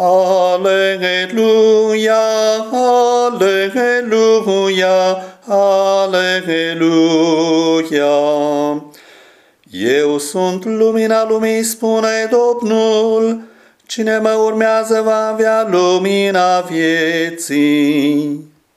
Aleluia, aleluia, aleluia. Eu sunt lumina lumii, spune Domnul, cine mă urmează va avea lumina vieții.